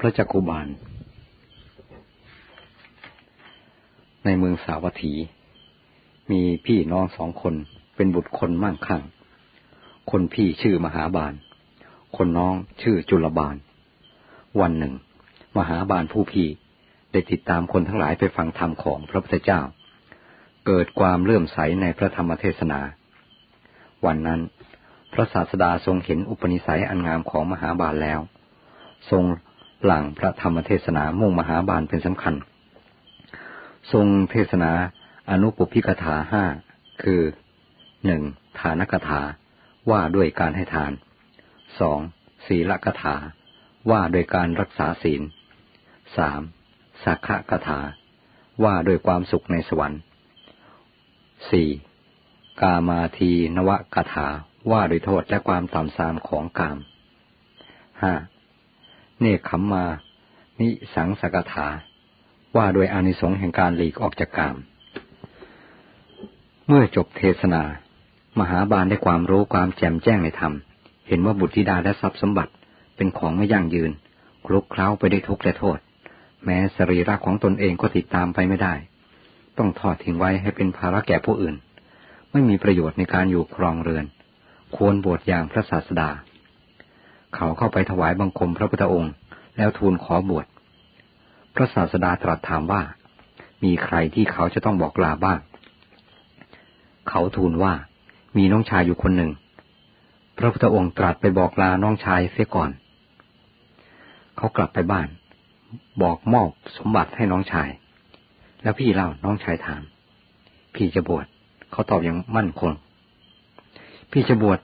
พระจักกุบาล ในเมืองสาวัตถี มีพี่น้องสองคนเป็นบุตรคนมั่งคั่ง คนพี่ชื่อมหาบาล คนน้องชื่อจุลบาล วันหนึ่ง มหาบาลผู้พี่ได้ติดตามคนทั้งหลายไปฟังธรรมของพระพุทธเจ้า เกิดความเลื่อมใสในพระธรรมเทศนา วันนั้น พระศาสดาทรงเห็นอุปนิสัยอันงามของมหาบาลแล้ว ทรง หลังพระธรรมเทศนามุ่งมหาบาลเป็นสำคัญ ทรงเทศนาอนุปพิกถาห้าคือหนึ่งฐานกถาว่าด้วยการให้ทานสองศีลกถาว่าด้วยการรักษาศีลสามสักขะกถา ว่าด้วยความสุขในสวรรค์สี่กามาทีนวกถาว่าด้วยโทษและความต่ำทรามของกามห้า เนคขมมา นิสังสกถา ว่าโดยอานิสงส์แห่งการหลีกออกจากกาม เมื่อจบเทศนา มหาบาลได้ความรู้ความแจ่มแจ้งในธรรม เห็นว่าบุตรธิดาและทรัพย์สมบัติเป็นของไม่ยั่งยืน คลุกเคล้าไปได้วยทุกข์และโทษ แม้สรีระของตนเองก็ติดตามไปไม่ได้ ต้องทอดทิ้งไว้ให้เป็นภาระแก่ผู้อื่น ไม่มีประโยชน์ในการอยู่ครองเรือน ควรบวชอย่างพระศาสดา เขาเข้าไปถวายบังคมพระพุทธองค์ แล้วทูลขอบวช พระศาสดาตรัสถามว่า มีใครที่เขาจะต้องบอกลาบ้าง เขาทูลว่า มีน้องชายอยู่คนหนึ่ง พระพุทธองค์ตรัสไปบอกลาน้องชายเสียก่อน เขากลับไปบ้าน บอกมอบสมบัติให้น้องชาย แล้วพี่เล่าน้องชายถาม พี่จะบวช เขาตอบอย่างมั่นคง พี่จะบวช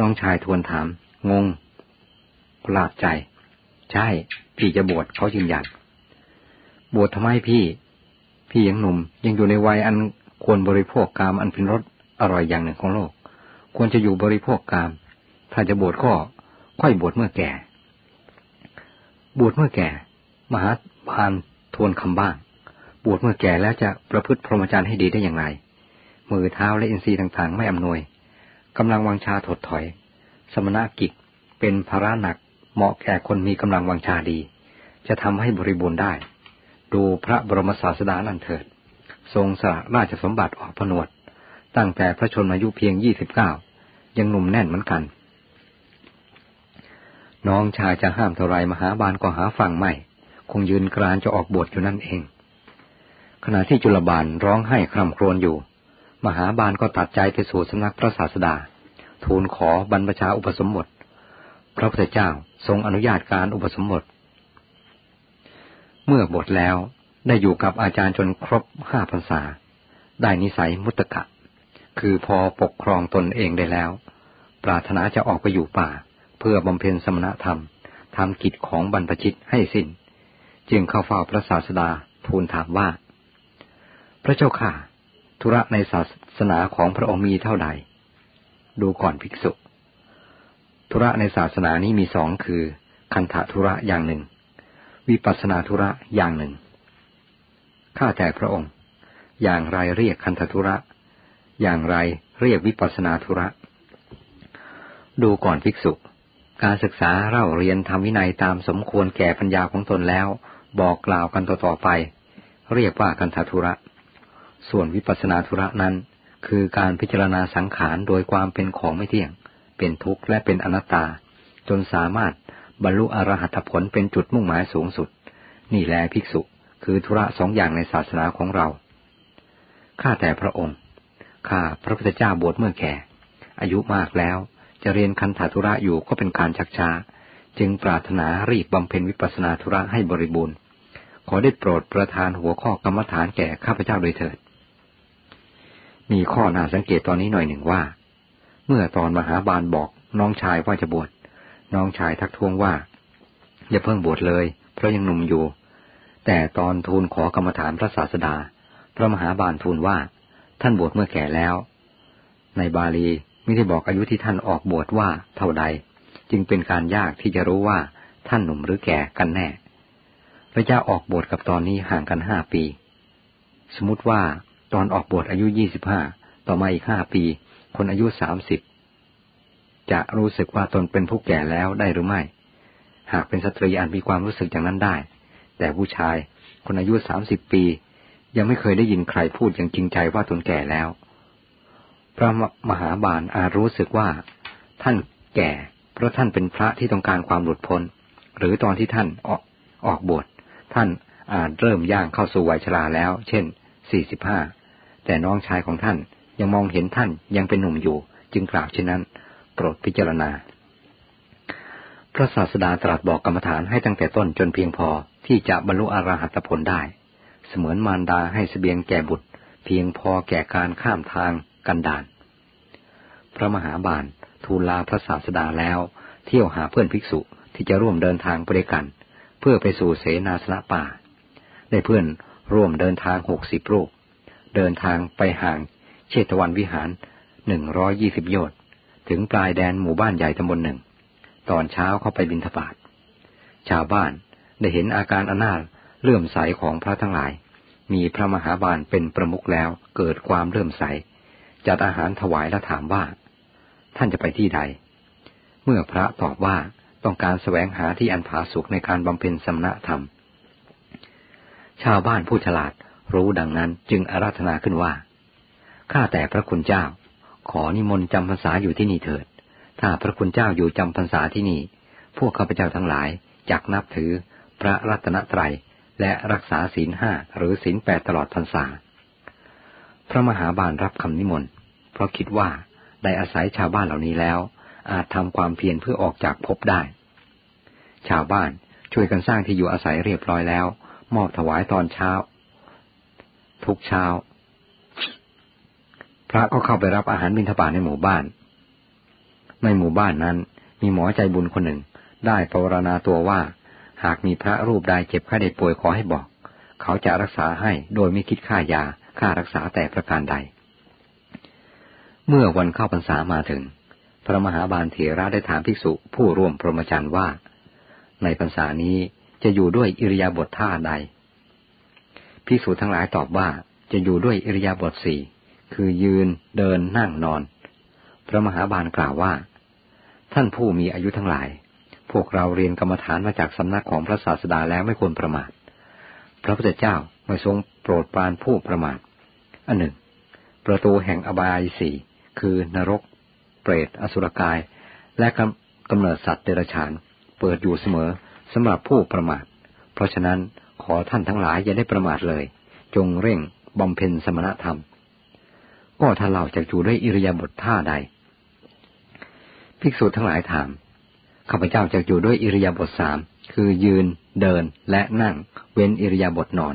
น้องชายทวนถาม งง ประหลาดใจ ใช่ พี่จะบวชเขายืนยันบวชทำไมพี่ พี่ยังหนุ่ม ยังอยู่ในวัยอันควรบริโภคกามอันเป็นรสอร่อยอย่างหนึ่งของโลก ควรจะอยู่บริโภคกาม ถ้าจะบวชก็ค่อยบวชเมื่อแก่ บวชเมื่อแก่ มหาบาลทวนคำบ้าง บวชเมื่อแก่แล้วจะประพฤติพรหมจรรย์ให้ดีได้อย่างไร มือเท้าและอินทรีย์ต่างๆ ไม่อำนวยกำลังวังชาถดถอย สมณะกิจเป็นภาระหนัก เหมาะแก่คนมีกำลังวังชาดี จะทำให้บริบูรณ์ได้ ดูพระบรมศาสดานั่นเถิด ทรงสละราชสมบัติออกผนวด ตั้งแต่พระชนมายุเพียงยี่สิบเก้ายังหนุ่มแน่นเหมือนกัน น้องชายจะห้ามเท่าไรมหาบาลก็หาฟังไม่ คงยืนกรานจะออกบวชอยู่นั่นเอง ขณะที่จุลบาลร้องไห้คร่ำครวญอยู่ มหาบาลก็ตัดใจไปสู่สำนักพระศาสดา ทูลขอบรรพชาอุปสมบท พระพุทธเจ้าทรงอนุญาตการอุปสมบท เมื่อบทแล้วได้อยู่กับอาจารย์จนครบห้าพรรษา ได้นิสัยมุตตะ คือพอปกครองตนเองได้แล้ว ปรารถนาจะออกไปอยู่ป่า เพื่อบำเพ็ญสมณธรรมทำกิจของบรรพชิตให้สิน้น จึงเข้าเฝ้าพระศาสดาทูลถามว่า พระเจ้าข่าธุระในศาสนาของพระองค์มีเท่าใด ดูก่อนภิกษุ ธุระในศาสนานี้มีสองคือ คันธธุระอย่างหนึ่ง วิปัสนาธุระอย่างหนึ่ง ข้าแต่พระองค์ อย่างไรเรียกคันธธุระ อย่างไรเรียกวิปัสนาธุระ ดูก่อนภิกษุ การศึกษาเล่าเรียนทำวินัยตามสมควรแก่ปัญญาของตนแล้ว บอกกล่าวกันต่อๆไป เรียกว่าคันธธุระ ส่วนวิปัสนาธุระนั้น คือการพิจารณาสังขารโดยความเป็นของไม่เที่ยง เป็นทุกข์และเป็นอนัตตา จนสามารถบรรลุอรหัตผลเป็นจุดมุ่งหมายสูงสุด นี่แลภิกษุคือธุระสองอย่างในศาสนาของเรา ข้าแต่พระองค์ ข้าพระพุทธเจ้าบวชเมื่อแก่ อายุมากแล้วจะเรียนคันธธุระอยู่ก็เป็นการชักช้า จึงปรารถนารีบบำเพ็ญวิปัสนาธุระให้บริบูรณ์ ขอได้โปรดประทานหัวข้อกรรมฐานแก่ข้าพเจ้าโดยเถิด มีข้อน่าสังเกตตอนนี้หน่อยหนึ่งว่า เมื่อตอนมหาบาลบอกน้องชายว่าจะบวช น้องชายทักท้วงว่า อย่าเพิ่งบวชเลย เพราะยังหนุ่มอยู่ แต่ตอนทูลขอกรรมฐานพระศาสดา พระมหาบาลทูลว่า ท่านบวชเมื่อแก่แล้ว ในบาลีไม่ได้บอกอายุที่ท่านออกบวชว่าเท่าใด จึงเป็นการยากที่จะรู้ว่าท่านหนุ่มหรือแก่กันแน่ พระเจ้าออกบวชกับตอนนี้ห่างกันห้าปี สมมติว่าตอนออกบวชอายุยี่สิบห้าต่อมาอีกห้าปี คนอายุสามสิบจะรู้สึกว่าตนเป็นผู้แก่แล้วได้หรือไม่ หากเป็นสตรีอาจมีความรู้สึกอย่างนั้นได้ แต่ผู้ชายคนอายุสามสิบปี ยังไม่เคยได้ยินใครพูดอย่างจริงใจว่าตนแก่แล้ว พระมหาบาลอาจรู้สึกว่า ท่านแก่เพราะท่านเป็นพระที่ต้องการความหลุดพ้น หรือตอนที่ท่านออกออกบวชท่านอาจเริ่มย่างเข้าสู่วัยชราแล้ว เช่นสี่สิบห้าแต่น้องชายของท่าน ยังมองเห็นท่านยังเป็นหนุ่มอยู่ จึงกล่าวเช่นนั้น โปรดพิจารณา พระศาสดาตรัสบอกกรรมฐานให้ตั้งแต่ต้นจนเพียงพอที่จะบรรลุอรหัตผลได้ เสมือนมารดาให้สเสบียงแก่บุตร เพียงพอแก่การข้ามทางกันดานพระมหาบาลทูลลาพระศาสดาแล้ว เที่ยวหาเพื่อนภิกษุที่จะร่วมเดินทางไปด้วยกัน เพื่อไปสู่เสนาสนะป่า ได้เพื่อนร่วมเดินทางหกสิบรูป เดินทางไปห่าง เชตวันวิหารหนึ่งร้อยยี่สิบโยชน์ถึงปลายแดนหมู่บ้านใหญ่ตำบลหนึ่ง ตอนเช้าเข้าไปบินทบาทชาวบ้านได้เห็นอาการอนาถเลื่อมใสของพระทั้งหลาย มีพระมหาบาลเป็นประมุขแล้วเกิดความเลื่อมใส จัดอาหารถวายและถามว่า ท่านจะไปที่ใด เมื่อพระตอบว่าต้องการแสวงหาที่อันผาสุกในการบำเพ็ญสมณธรรม ชาวบ้านผู้ฉลาดรู้ดังนั้นจึงอาราธนาขึ้นว่า ข้าแต่พระคุณเจ้า ขอนิมนต์จำพรรษาอยู่ที่นี่เถิด ถ้าพระคุณเจ้าอยู่จำพรรษาที่นี่ พวกข้าพเจ้าทั้งหลายจักนับถือพระรัตนตรัยและรักษาศีลห้าหรือศีลแปดตลอดพรรษา พระมหาบาลรับคำนิมนต์ เพราะคิดว่าได้อาศัยชาวบ้านเหล่านี้แล้ว อาจทำความเพียรเพื่อออกจากภพได้ ชาวบ้านช่วยกันสร้างที่อยู่อาศัยเรียบร้อยแล้ว มอบถวายตอนเช้า ทุกเช้า พระก็เข้าไปรับอาหารบิณฑบาตในหมู่บ้าน ในหมู่บ้านนั้น มีหมอใจบุญคนหนึ่ง ได้ภาวนาตัวว่า หากมีพระรูปใดเจ็บไข้ได้ป่วยขอให้บอก เขาจะรักษาให้โดยไม่คิดค่ายาค่ารักษาแต่ประการใด เมื่อวันเข้าพรรษามาถึง พระมหาบาลเถระได้ถามภิกษุผู้ร่วมพรหมจรรย์ว่า ในพรรษานี้จะอยู่ด้วยอิริยาบถท่าใดภิกษุทั้งหลายตอบว่าจะอยู่ด้วยอิริยาบถสี่ คือยืนเดินนั่งนอน พระมหาบาลกล่าวว่า ท่านผู้มีอายุทั้งหลาย พวกเราเรียนกรรมฐานมาจากสำนักของพระศาสดาแล้วไม่ควรประมาท พระพุทธเจ้าไม่ทรงโปรดปรานผู้ประมาท อันหนึ่ง ประตูแห่งอบายสี่คือนรก เปรต อสุรกาย และกำเนิดสัตว์เดรัจฉาน เปิดอยู่เสมอสำหรับผู้ประมาท เพราะฉะนั้นขอท่านทั้งหลายอย่าได้ประมาทเลย จงเร่งบำเพ็ญสมณธรรม ก็ท่าเล่าจากอยู่ด้วยอิริยาบถท่าใด ภิกษุทั้งหลายถาม ข้าพเจ้าจะอยู่ด้วยอิริยาบถสาม คือยืน เดิน และนั่ง เว้นอิริยาบถนอน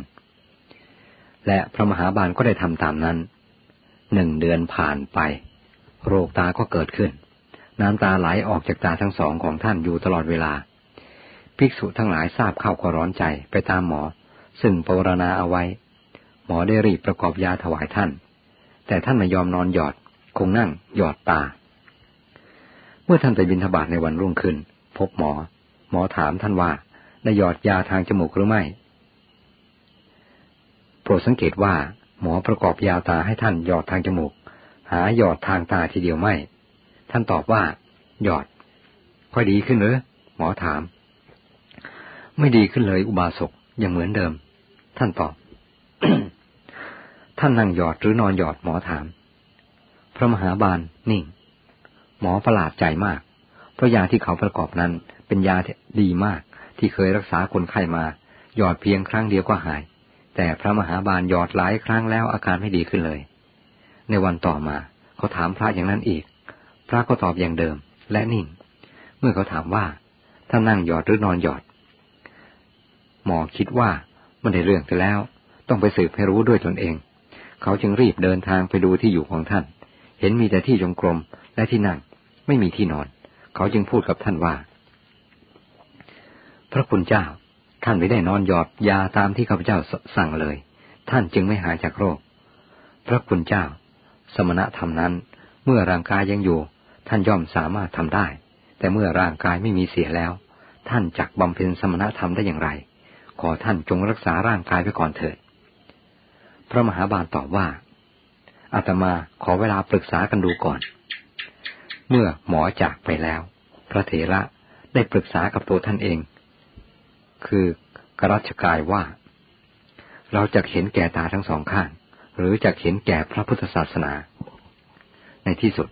และพระมหาบาลก็ได้ทำตามนั้น หนึ่งเดือนผ่านไป โรคตาก็เกิดขึ้น น้ำตาไหลออกจากตาทั้งสองของท่านอยู่ตลอดเวลา ภิกษุทั้งหลายทราบเข้าก็ร้อนใจไปตามหมอ ซึ่งปรณาเอาไว้ หมอได้รีบประกอบยาถวายท่าน แต่ท่านไม่ยอมนอนหยอด คงนั่งหยอดตา เมื่อท่านไปบินทบาทในวันรุ่งขึ้น พบหมอ หมอถามท่านว่าได้หยอดยาทางจมูกหรือไม่ โปรดสังเกตว่า หมอประกอบยาตาให้ท่านหยอดทางจมูก หาหยอดทางตาทีเดียวไม่ ท่านตอบว่า หยอด ค่อยดีขึ้นหรือหมอถาม ไม่ดีขึ้นเลยอุบาสกยังเหมือนเดิม ท่านตอบ ท่านนั่งหยอดหรือนอนหยอดหมอถาม พระมหาบาลนิ่ง หมอประหลาดใจมาก เพราะยาที่เขาประกอบนั้นเป็นยาดีมากที่เคยรักษาคนไข้มา หยอดเพียงครั้งเดียวก็หาย แต่พระมหาบาลหยอดหลายครั้งแล้วอาการไม่ดีขึ้นเลย ในวันต่อมาเขาถามพระอย่างนั้นอีก พระก็ตอบอย่างเดิม และนิ่ง เมื่อเขาถามว่าถ้านั่งหยอดหรือนอนหยอด หมอคิดว่ามันได้เรื่องไปแล้ว ต้องไปสืบให้รู้ด้วยตนเอง เขาจึงรีบเดินทางไปดูที่อยู่ของท่าน เห็นมีแต่ที่จงกรมและที่นั่ง ไม่มีที่นอน เขาจึงพูดกับท่านว่า พระคุณเจ้า ท่านไม่ได้นอนหยอดยาตามที่ข้าพเจ้าสั่งเลย ท่านจึงไม่หายจากโรค พระคุณเจ้า สมณธรรมนั้น เมื่อร่างกายยังอยู่ ท่านย่อมสามารถทำได้ แต่เมื่อร่างกายไม่มีเสียแล้ว ท่านจักบำเพ็ญสมณธรรมได้อย่างไร ขอท่านจงรักษาร่างกายไว้ก่อนเถิด พระมหาบาลตอบว่า อาตมาขอเวลาปรึกษากันดูก่อน เมื่อหมอจากไปแล้ว พระเถระได้ปรึกษากับตัวท่านเอง คือกรัชกายว่า เราจะเห็นแก่ตาทั้งสองข้าง หรือจะเห็นแก่พระพุทธศาสนา ในที่สุด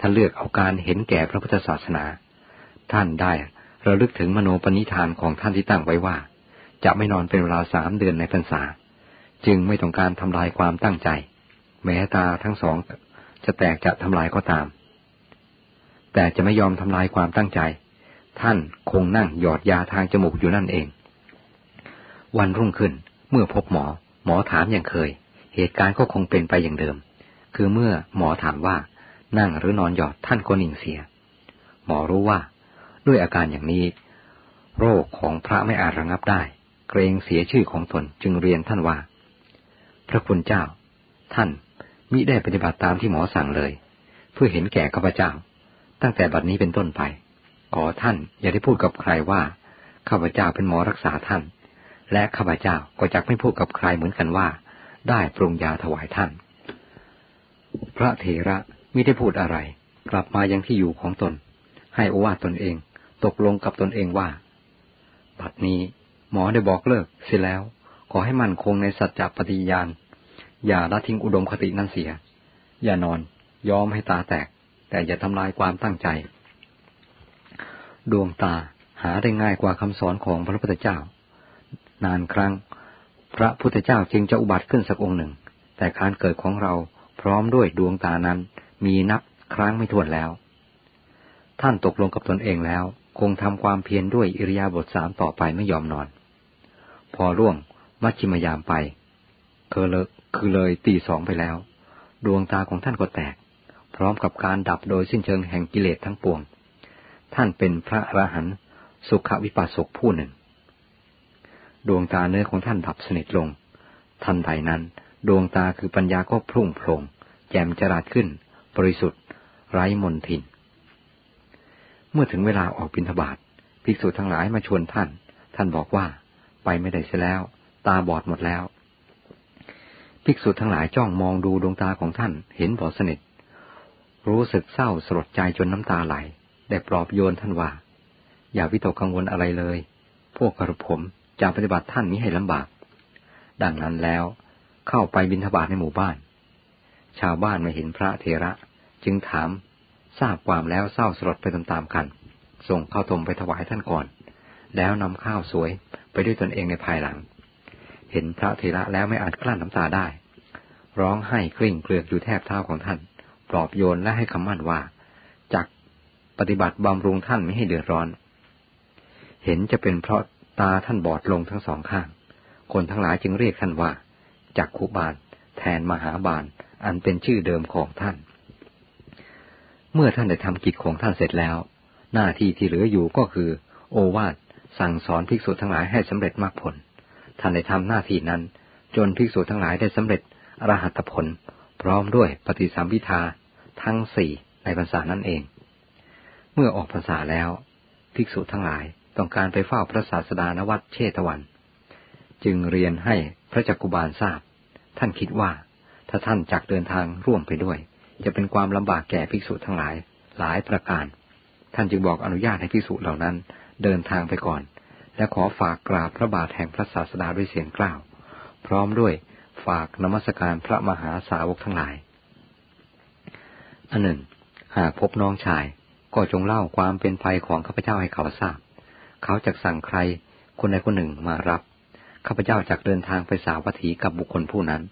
ท่านเลือกเอาการเห็นแก่พระพุทธศาสนา ท่านได้ระลึกถึงมโนปณิธานของท่านที่ตั้งไว้ว่า จะไม่นอนเป็นเวลาสามเดือนในพรรษา จึงไม่ต้องการทำลายความตั้งใจ แม้ตาทั้งสองจะแตกจะทำลายก็ตาม แต่จะไม่ยอมทำลายความตั้งใจ ท่านคงนั่งหยอดยาทางจมูกอยู่นั่นเอง วันรุ่งขึ้นเมื่อพบหมอ หมอถามอย่างเคย เหตุการณ์ก็คงเป็นไปอย่างเดิม คือเมื่อหมอถามว่านั่งหรือนอนหยอดท่านก็นิ่งเสีย หมอรู้ว่า ด้วยอาการอย่างนี้ โรคของพระไม่อาจระงับได้ เกรงเสียชื่อของตนจึงเรียนท่านว่า พระคุณเจ้า ท่านมิได้ปฏิบัติตามที่หมอสั่งเลย เพื่อเห็นแก่ข้าพเจ้า ตั้งแต่บัดนี้เป็นต้นไปขอท่านอย่าได้พูดกับใครว่าข้าพเจ้าเป็นหมอรักษาท่าน และข้าพเจ้าก็จะไม่พูดกับใครเหมือนกันว่า ได้ปรุงยาถวายท่าน พระเถระมิได้พูดอะไร กลับมายังที่อยู่ของตน ให้อวาตนเอง ตกลงกับตนเองว่าบัดนี้หมอได้บอกเลิกเสียแล้ว ขอให้มั่นคงในสัจจปฏิญาณ อย่าละทิ้งอุดมคตินั้นเสีย อย่านอน ยอมให้ตาแตก แต่อย่าทำลายความตั้งใจ ดวงตาหาได้ง่ายกว่าคำสอนของพระพุทธเจ้า นานครั้ง พระพุทธเจ้าจึงจะอุบัติขึ้นสักองค์หนึ่ง แต่การเกิดของเราพร้อมด้วยดวงตานั้น มีนับครั้งไม่ถ้วนแล้ว ท่านตกลงกับตนเองแล้ว คงทำความเพียรด้วยอิริยาบถสามต่อไปไม่ยอมนอน พอร่วง มัชชิมยามไปคือเลยคือเลยตีสองไปแล้ว ดวงตาของท่านก็แตก พร้อมกับการดับโดยสิ้นเชิงแห่งกิเลสทั้งปวง ท่านเป็นพระอรหันต์สุขวิปัสสกผู้หนึ่ง ดวงตาเนื้อของท่านดับสนิทลง ทันใดนั้นดวงตาคือปัญญาก็พุ่งโพลงแจ่มจราดขึ้น บริสุทธิ์ ไร้มนทิน เมื่อถึงเวลาออกบิณฑบาตภิกษุทั้งหลายมาชวนท่าน ท่านบอกว่า ไปไม่ได้เสียแล้ว ตาบอดหมดแล้ว ภิกษุทั้งหลายจ้องมองดูดวงตาของท่านเห็นบอดสนิท รู้สึกเศร้าสลดใจจนน้ำตาไหล ได้ปลอบโยนท่านว่า อย่าวิตกกังวลอะไรเลย พวกกระผมจะปฏิบัติท่านนี้ให้ลำบาก ดังนั้นแล้วเข้าไปบิณฑบาตในหมู่บ้าน ชาวบ้านมาเห็นพระเทระจึงถามทราบความแล้วเศร้าสลดไปตามๆกัน ส่งข้าวต้มไปถวายท่านก่อน แล้วนำข้าวสวยไปด้วยตนเองในภายหลัง เห็นพระเทระแล้วไม่อาจกลั้นน้ำตาได้ ร้องไห้กริ่งเกลือกอยู่แทบเท้าของท่าน ปลอบโยนและให้คำมั่นว่าจักปฏิบัติบำรุงท่านไม่ให้เดือดร้อน เห็นจะเป็นเพราะตาท่านบอดลงทั้งสองข้าง คนทั้งหลายจึงเรียกท่านว่าจักขุบาล แทนมหาบาล อันเป็นชื่อเดิมของท่าน เมื่อท่านได้ทำกิจของท่านเสร็จแล้ว หน้าที่ที่เหลืออยู่ก็คือ โอวาทสั่งสอนภิกษุทั้งหลายให้สำเร็จมรรคผล ท่านได้ทำหน้าที่นั้น จนภิกษุทั้งหลายได้สำเร็จอรหัตผล พร้อมด้วยปฏิสัมพิทาทั้งสี่ในภาษานั่นเอง เมื่อออกภาษาแล้ว ภิกษุทั้งหลายต้องการไปเฝ้าพระศาสดานวัดเชตวัน จึงเรียนให้พระจักกุบาลทราบ ท่านคิดว่าถ้าท่านจักเดินทางร่วมไปด้วย จะเป็นความลำบากแก่ภิกษุทั้งหลายหลายประการ ท่านจึงบอกอนุญาตให้ภิกษุเหล่านั้นเดินทางไปก่อน และขอฝากกราบพระบาทแห่งพระศาสดาด้วยเสียงกล่าว พร้อมด้วยฝากนมัสการพระมหาสาวกทั้งหลาย อันหนึ่ง หากพบน้องชายก็จงเล่าความเป็นภัยของข้าพเจ้าให้เขาทราบ เขาจะสั่งใครคนใดคนหนึ่งมารับ ข้าพเจ้าจะเดินทางไปสาวัตถีกับบุคคลผู้นั้น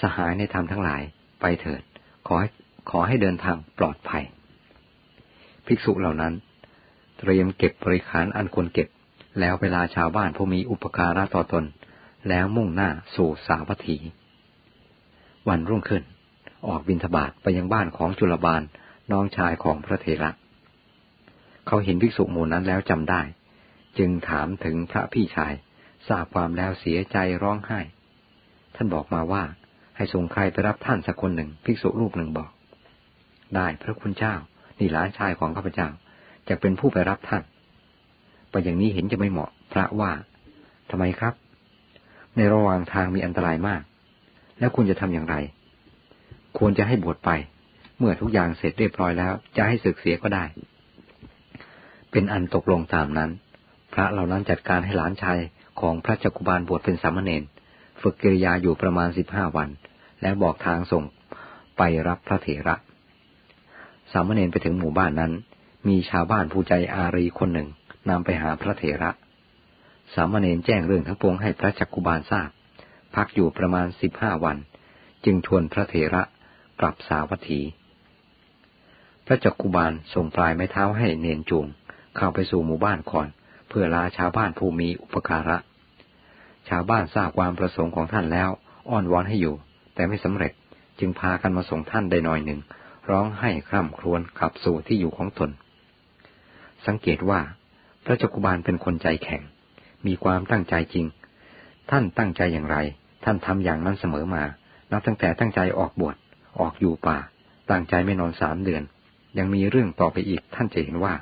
สหายในธรรมทั้งหลายไปเถิด ขอให้ขอให้เดินทางปลอดภัย ภิกษุเหล่านั้น เตรียมเก็บบริขารอันควรเก็บ แล้วเวลาชาวบ้านผู้มีอุปการะต่อตน แล้วมุ่งหน้าสู่สาวัตถี วันรุ่งขึ้น ออกบินทบาทไปยังบ้านของจุลบาลน้องชายของพระเถระ เขาเห็นภิกษุหมู่นั้นแล้วจำได้ จึงถามถึงพระพี่ชายทราบความแล้วเสียใจร้องไห้ ท่านบอกมาว่าให้ส่งใครไปรับท่านสักคนหนึ่งภิกษุรูปหนึ่งบอก ได้พระคุณเจ้า นี่หลานชายของข้าพเจ้าจะเป็นผู้ไปรับท่าน ไปอย่างนี้เห็นจะไม่เหมาะ พระว่าทำไมครับ ในระหว่างทางมีอันตรายมาก แล้วคุณจะทำอย่างไร ควรจะให้บวชไป เมื่อทุกอย่างเสร็จเรียบร้อยแล้ว จะให้ศึกเสียก็ได้ เป็นอันตกลงตามนั้น พระเหล่านั้นจัดการให้หลานชายของพระจักกุบาลบวชเป็นสามเณรฝึกกิริยาอยู่ประมาณสิบห้าวัน และบอกทางส่งไปรับพระเถระ สามเณรไปถึงหมู่บ้านนั้น มีชาวบ้านผู้ใจอารีคนหนึ่ง นำไปหาพระเถระ สามเณรแจ้งเรื่องทั้งปวงให้พระจักกุบาลทราบ พักอยู่ประมาณสิบห้าวัน จึงชวนพระเถระกลับสาวัตถี พระจักกุบาลส่งปลายไม้เท้าให้เนนจูงเข้าไปสู่หมู่บ้านก่อน เพื่อลาชาวบ้านผู้มีอุปการะ ชาวบ้านทราบความประสงค์ของท่านแล้วอ้อนวอนให้อยู่ แต่ไม่สำเร็จจึงพากันมาส่งท่านได้หน่อยหนึ่ง ร้องให้คร่ำครวญกลับสู่ที่อยู่ของตน สังเกตว่า พระจักุบาลเป็นคนใจแข็ง มีความตั้งใจจริง ท่านตั้งใจอย่างไร ท่านทำอย่างนั้นเสมอมา นับตั้งแต่ตั้งใจออกบวช ออกอยู่ป่า ตั้งใจไม่นอนสามเดือน ยังมีเรื่องต่อไปอีก ท่านจะเห็นว่า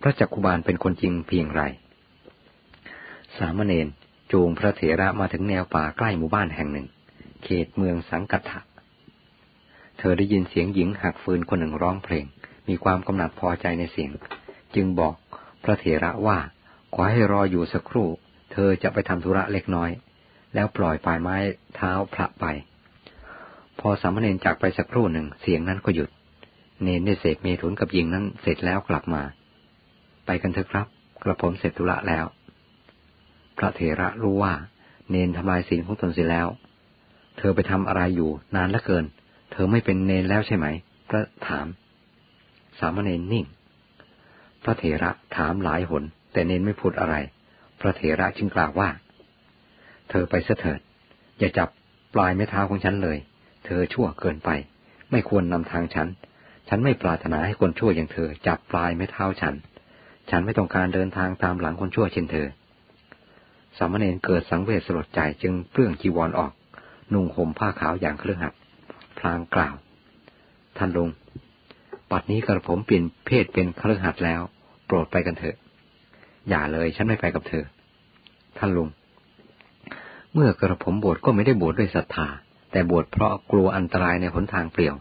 พระจักุบาลเป็นคนจริงเพียงไร สามเณรจูงพระเถระมาถึงแนวป่าใกล้หมู่บ้านแห่งหนึ่ง เขตเมืองสังกัตถะเธอได้ยินเสียงหญิงหักฟืนคนหนึ่งร้องเพลง มีความกำหนัดพอใจในเสียง จึงบอก พระเถระว่าขอให้รออยู่สักครู่ เธอจะไปทำธุระเล็กน้อย แล้วปล่อยปลายไม้เท้าพระไป พอสามเณรจากไปสักครู่หนึ่งเสียงนั้นก็หยุด เนนได้เสพเมถุนกับหญิงนั้นเสร็จแล้วกลับมา ไปกันเถอะครับ กระผมเสร็จธุระแล้ว พระเถระรู้ว่า เนนทำลายศีลของตนเสียแล้ว เธอไปทำอะไรอยู่นานเหลือเกิน เธอไม่เป็นเนนแล้วใช่ไหม พระถาม สามเณรนิ่ง พระเถระถามหลายหน แต่เน้นไม่พูดอะไร พระเถระจึงกล่าวว่า เธอไปเสถิด อย่าจับปลายไม้เท้าของฉันเลย เธอชั่วเกินไป ไม่ควรนำทางฉัน ฉันไม่ปรารถนาให้คนชั่วอย่างเธอ จับปลายไม้เท้าฉัน ฉันไม่ต้องการเดินทางตามหลังคนชั่วเช่นเธอ สามเณรเกิดสังเวชสลดใจจึงเปลื้องจีวรอออกนุ่งห่มผ้าขาวอย่างเครื่องหัดพลางกล่าว ท่านลุงปัดนี้กระผมเปลี่ยนเพศเป็นเครื่องหัดแล้ว โปรดไปกันเถอะ อย่าเลยฉันไม่ไปกับเธอ ท่านลุง เมื่อกระผมบวชก็ไม่ได้บวชดด้วยศรัทธา แต่บวชเพราะกลัวอันตรายในหนทางเปลี่ยว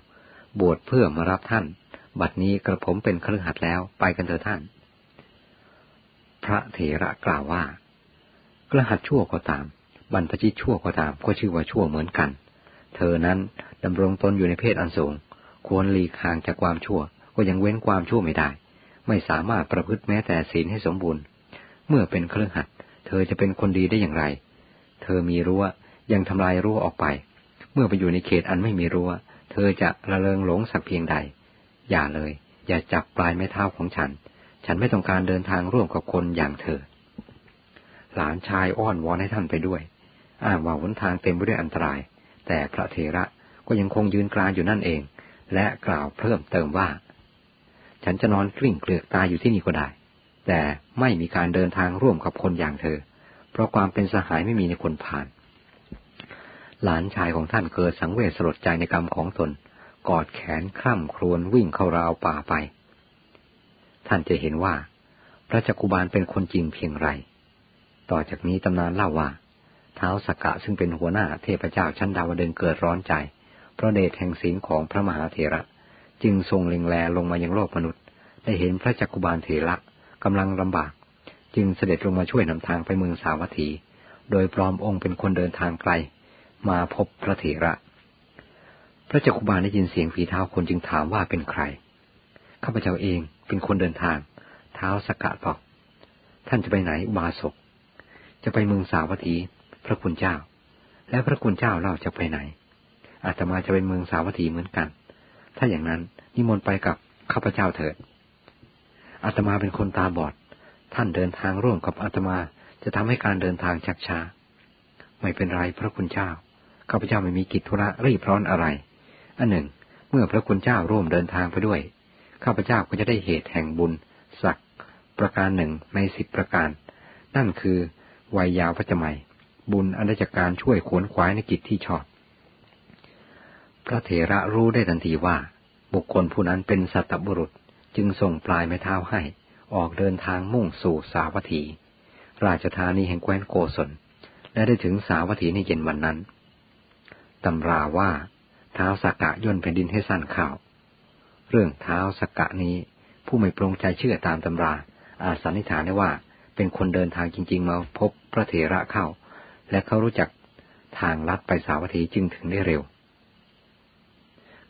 บวชเพื่อมารับท่าน บัดนี้กระผมเป็นเครืองหัดแล้วไปกันเถอะท่าน พระเถระกล่าวว่า กระหัดชั่วก็ตาม บรรพชิตชั่วก็ตาม ก็ชื่อว่าชั่วเหมือนกัน เธอนั้นดำรงตนอยู่ในเพศอันสูง ควรหลีกห่างจากความชั่ว ก็ยังเว้นความชั่วไม่ได้ ไม่สามารถประพฤติแม้แต่ศีลให้สมบูรณ์ เมื่อเป็นเครื่องหัด เธอจะเป็นคนดีได้อย่างไร เธอมีรั้วยังทำลายรั้วออกไป เมื่อไปอยู่ในเขตอันไม่มีรั้ว เธอจะระเริงหลงสักเพียงใด อย่าเลย อย่าจับปลายไม้เท้าของฉัน ฉันไม่ต้องการเดินทางร่วมกับคนอย่างเธอ หลานชายอ้อนวอนให้ท่านไปด้วย อ้างว่าหนทางเต็มไปด้วยอันตราย แต่พระเทระก็ยังคงยืนกลางอยู่นั่นเอง และกล่าวเพิ่มเติมว่า ฉันจะนอนกลิ้งเกลือกตายอยู่ที่นี่ก็ได้ แต่ไม่มีการเดินทางร่วมกับคนอย่างเธอ เพราะความเป็นสหายไม่มีในคนผ่าน หลานชายของท่านเกิดสังเวชสลดใจในกรรมของตน กอดแขนคร่ำครวญวิ่งเข้าราวป่าไป ท่านจะเห็นว่า พระจักุบาลเป็นคนจริงเพียงไร ต่อจากนี้ตำนานเล่าว่า เท้าสกกะซึ่งเป็นหัวหน้าเทพเจ้าชั้นดาวดึงเกิดร้อนใจ เพราะเดชแห่งศีลของพระมหาเถระ จึงทรงเล็งแลลงมายังโลกมนุษย์ ได้เห็นพระจักุบาลเถระกำลังลำบาก จึงเสด็จลงมาช่วยนำทางไปเมืองสาวัตถี โดยปลอมองค์เป็นคนเดินทางไกล มาพบพระเถระ พระจักุบาลได้ยินเสียงฝีเท้าคนจึงถามว่าเป็นใคร ข้าพเจ้าเองเป็นคนเดินทาง เท้าสกะตอบท่านจะไปไหนบาศกจะไปเมืองสาวัตถี พระคุณเจ้า และพระคุณเจ้าเล่าจะไปไหนอาตมาจะไปเมืองสาวัตถีเหมือนกัน ถ้าอย่างนั้นนิมนต์ไปกับข้าพเจ้าเถิดอาตมาเป็นคนตาบอด ท่านเดินทางร่วมกับอาตมาจะทำให้การเดินทางชักช้า ไม่เป็นไรพระคุณเจ้า ข้าพเจ้าไม่มีกิจธุระรีบร้อนอะไร อันหนึ่ง เมื่อพระคุณเจ้าร่วมเดินทางไปด้วย ข้าพเจ้าก็จะได้เหตุแห่งบุญ สัก ประการหนึ่งในสิบประการ นั่นคือ วัยยาวพระจมัย บุญอันได้จากการช่วยขวนขวายในกิจที่ชอบ พระเถระรู้ได้ทันทีว่า บุคคลผู้นั้นเป็นสัตบุรุษจึงส่งปลายไม้เท้าให้ ออกเดินทางมุ่งสู่สาวัตถี ราชธานีแห่งแคว้นโกศล และได้ถึงสาวัตถีในเย็นวันนั้นตำราว่าเท้าสากกะย่นแผ่นดินให้สั้นข่าว เรื่องเท้าสกกะนี้ผู้ไม่ปรงใจเชื่อตามตำรา อาจสันนิษฐานได้ว่าเป็นคนเดินทางจริง ๆ มาพบพระเถระเข้า และเขารู้จักทางลัดไปสาวัตถีจึงถึงได้เร็ว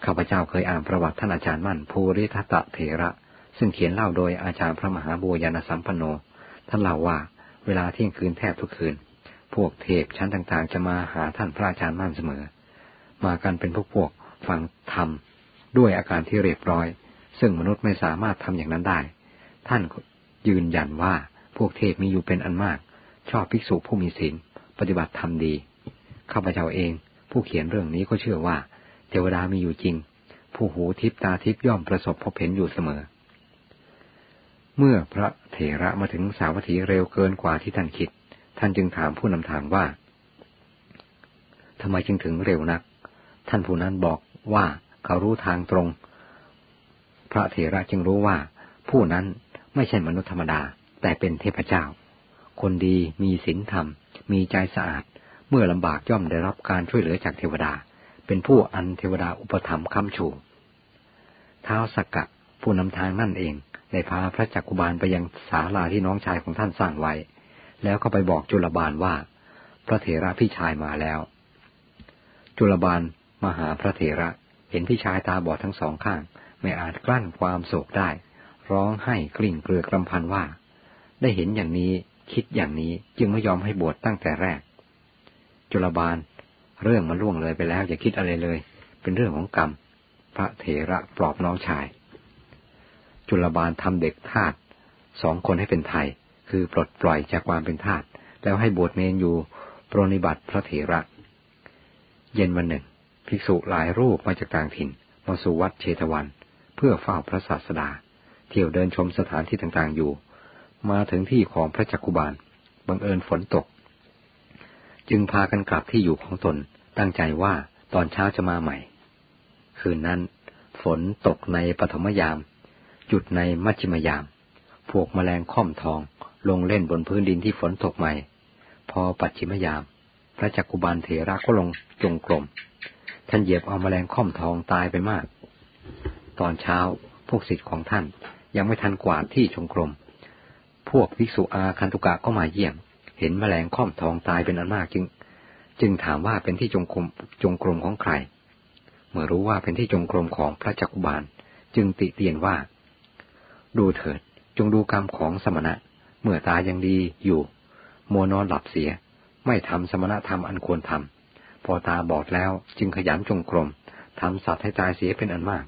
ข้าพเจ้าเคยอ่านประวัติท่านอาจารย์มั่นภูริทัตเถระ ซึ่งเขียนเล่าโดยอาจารย์พระมหาบัวยานสัมปันโน ท่านเล่าว่า เวลาเที่ยงคืนแทบทุกคืน พวกเทพชั้นต่างๆ จะมาหาท่านพระอาจารย์มั่นเสมอ มากันเป็นพวกพวกฟังธรรมด้วยอาการที่เรียบร้อย ซึ่งมนุษย์ไม่สามารถทำอย่างนั้นได้ ท่านยืนยันว่าพวกเทพมีอยู่เป็นอันมาก ชอบภิกษุผู้มีศีลปฏิบัติธรรมดีข้าพเจ้าเอง ผู้เขียนเรื่องนี้ก็เชื่อว่า เทวดามีอยู่จริง ผู้หูทิพตาทิพย่อมประสบพบเห็นอยู่เสมอ เมื่อพระเถระมาถึงสาวัตถีเร็วเกินกว่าที่ท่านคิด ท่านจึงถามผู้นำทางว่าทำไมจึงถึงเร็วนัก ท่านผู้นั้นบอกว่าเขารู้ทางตรง พระเถระจึงรู้ว่า ผู้นั้นไม่ใช่มนุษย์ธรรมดา แต่เป็นเทพเจ้า คนดีมีศีลธรรม มีใจสะอาด เมื่อลำบากย่อมได้รับการช่วยเหลือจากเทวดา เป็นผู้อันเทวดาอุปถัมภ์ค้ำชูท้าวสักกะผู้นำทางนั่นเองได้พาพระจักกุบาลไปยังศาลาที่น้องชายของท่านสร้างไว้ แล้วก็ไปบอกจุลบาลว่า พระเถระพี่ชายมาแล้ว จุลบาลมาหาพระเถระเห็นพี่ชายตาบอดทั้งสองข้าง ไม่อาจกลั้นความโศกได้ ร้องไห้กลิ่งเกลือกรำพันว่า ได้เห็นอย่างนี้คิดอย่างนี้จึงไม่ยอมให้บวชตั้งแต่แรก จุลบาล เรื่องมันล่วงเลยไปแล้ว อย่าคิดอะไรเลย เป็นเรื่องของกรรม พระเถระปลอบน้องชาย จุลบาลทำเด็กทาสสองคนให้เป็นไทย คือปลดปล่อยจากความเป็นทาสแล้วให้บวชเนนอยู่ปรนิบัติพระเถระ เย็นวันหนึ่ง ภิกษุหลายรูปมาจากต่างถิ่นมาสู่วัดเชตวัน เพื่อเฝ้าพระศาสดา เที่ยวเดินชมสถานที่ต่างๆอยู่ มาถึงที่ของพระจักกุบาลบังเอิญฝนตก จึงพากันกลับที่อยู่ของตน ตั้งใจว่าตอนเช้าจะมาใหม่ คืนนั้น ฝนตกในปฐมยามจุดในมัชชิมยาม พวกมแมลงค่อมทองลงเล่นบนพื้นดินที่ฝนตกใหม่ พอปัจฉิมยาม พระจักกุบาลเถระก็ลงจงกรม ท่านเหยียบเอามแมลงค่อมทองตายไปมาก ตอนเช้าพวกศิษย์ของท่านยังไม่ทันกวาดที่จงกรม พวกภิกษุอาคันตุกะก็มาเยี่ยม เห็นแมลงค่อมทองตายเป็นอันมากจึง จึงถามว่าเป็นที่จงกรมจงกรมของใคร เมื่อรู้ว่าเป็นที่จงกรมของพระจักบาล จึงติเตียนว่า ดูเถิดจงดูกรรมของสมณะ เมื่อตายังดีอยู่มัวนอนหลับเสีย ไม่ทำสมณะธรรมอันควรทำพอตาบอดแล้วจึงขยันจงกรมทำสัตว์ให้ตายเสียเป็นอันมาก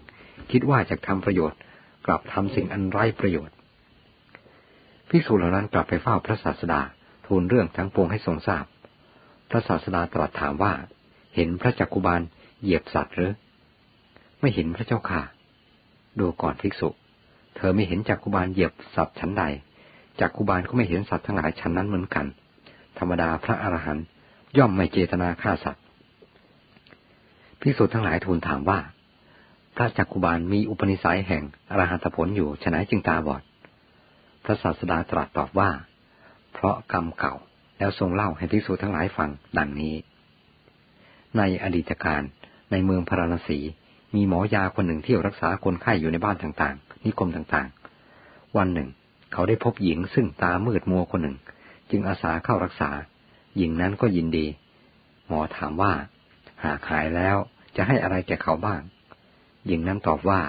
คิดว่าจะทำประโยชน์ กลับทำสิ่งอันไร้ประโยชน์ภิกษุเหล่านั้นกลับไปเฝ้าพระศาสดา ทูลเรื่องทั้งปวงให้ทรงทราบ พระศาสดาตรัสถามว่า เห็นพระจักกุบาลเหยียบสัตว์หรือ ไม่เห็นพระเจ้าค่ะ ดูก่อนภิกษุ เธอไม่เห็นจักกุบาลเหยียบสัตว์ชั้นใด จักกุบาลก็ไม่เห็นสัตว์ทั้งหลายชั้นนั้นเหมือนกัน ธรรมดาพระอรหันต์ย่อมไม่เจตนาฆ่าสัตว์ ภิกษุทั้งหลายทูลถามว่า พระจักกุบาลมีอุปนิสัยแห่งอรหัตผลอยู่ฉนัยจึงตาบอด พระศาสดาตรัสตอบว่า ราะกรรมเก่า แล้วทรงเล่าให้ภิกษุทั้งหลายฟังดังนี้ ในอดีตการในเมืองพาราณสีมีหมอยาคนหนึ่งเที่ยวรักษาคนไข้อยู่ในบ้านต่างๆ นิคมต่างๆ วันหนึ่ง เขาได้พบหญิงซึ่งตามืดมัวคนหนึ่ง จึงอาสาเข้ารักษา หญิงนั้นก็ยินดี หมอถามว่า หากหายแล้วจะให้อะไรแก่เขาบ้าง หญิงนั้นตอบว่า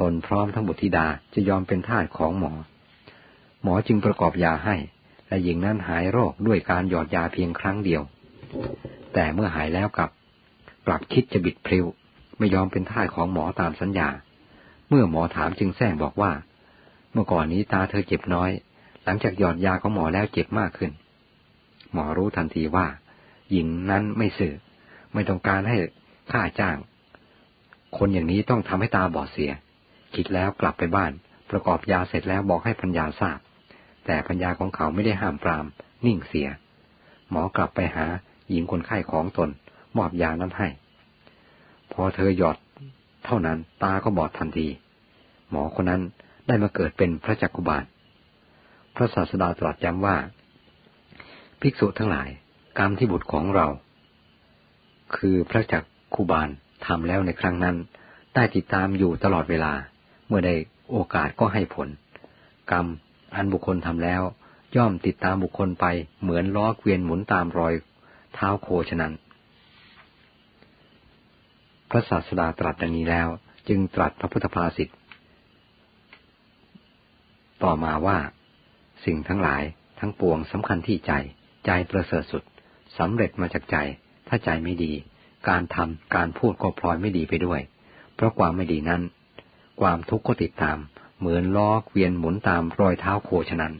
ตนพร้อมทั้งบุตรธิดาจะยอมเป็นทาสของหมอ หมอจึงประกอบยาให้ และหญิงนั้นหายโรคด้วยการหยอดยาเพียงครั้งเดียว แต่เมื่อหายแล้วกลับ กลับคิดจะบิดพริ้วไม่ยอมเป็นท่าของหมอตามสัญญา เมื่อหมอถามจึงแซงบอกว่า เมื่อก่อนนี้ตาเธอเจ็บน้อย หลังจากหยอดยาของหมอแล้วเจ็บมากขึ้น หมอรู้ทันทีว่า หญิงนั้นไม่สื่อ ไม่ต้องการให้ค่าจ้าง คนอย่างนี้ต้องทำให้ตาบอดเสีย คิดแล้วกลับไปบ้าน ประกอบยาเสร็จแล้วบอกให้พัญญาทราบ แต่ปัญญาของเขาไม่ได้ห้ามปราม นิ่งเสีย หมอกลับไปหาหญิงคนไข้ของตน มอบยานั้นให้ พอเธอหยอด เท่านั้นตาก็บอดทันที หมอคนนั้นได้มาเกิดเป็นพระจักกุบาล พระศาสดาตรัสย้ำว่า ภิกษุทั้งหลาย กรรมที่บุตรของเรา คือพระจักกุบาลทำแล้วในครั้งนั้น ได้ติดตามอยู่ตลอดเวลา เมื่อได้โอกาสก็ให้ผล กรรม อันบุคคลทำแล้ว ย่อมติดตามบุคคลไปเหมือนล้อเกวียนหมุนตามรอย เท้าโคฉะนั้น พระศาสดาตรัสดังนี้แล้ว จึงตรัสพระพุทธภาษิตต่อมาว่า สิ่งทั้งหลายทั้งปวงสำคัญที่ใจ ใจประเสริฐสุดสำเร็จมาจากใจ ถ้าใจไม่ดี การทำการพูดก็พลอยไม่ดีไปด้วย เพราะความไม่ดีนั้น ความทุกข์ก็ติดตาม เหมือนล้อเกวียนหมุนตามรอยเท้าโคฉะนั้น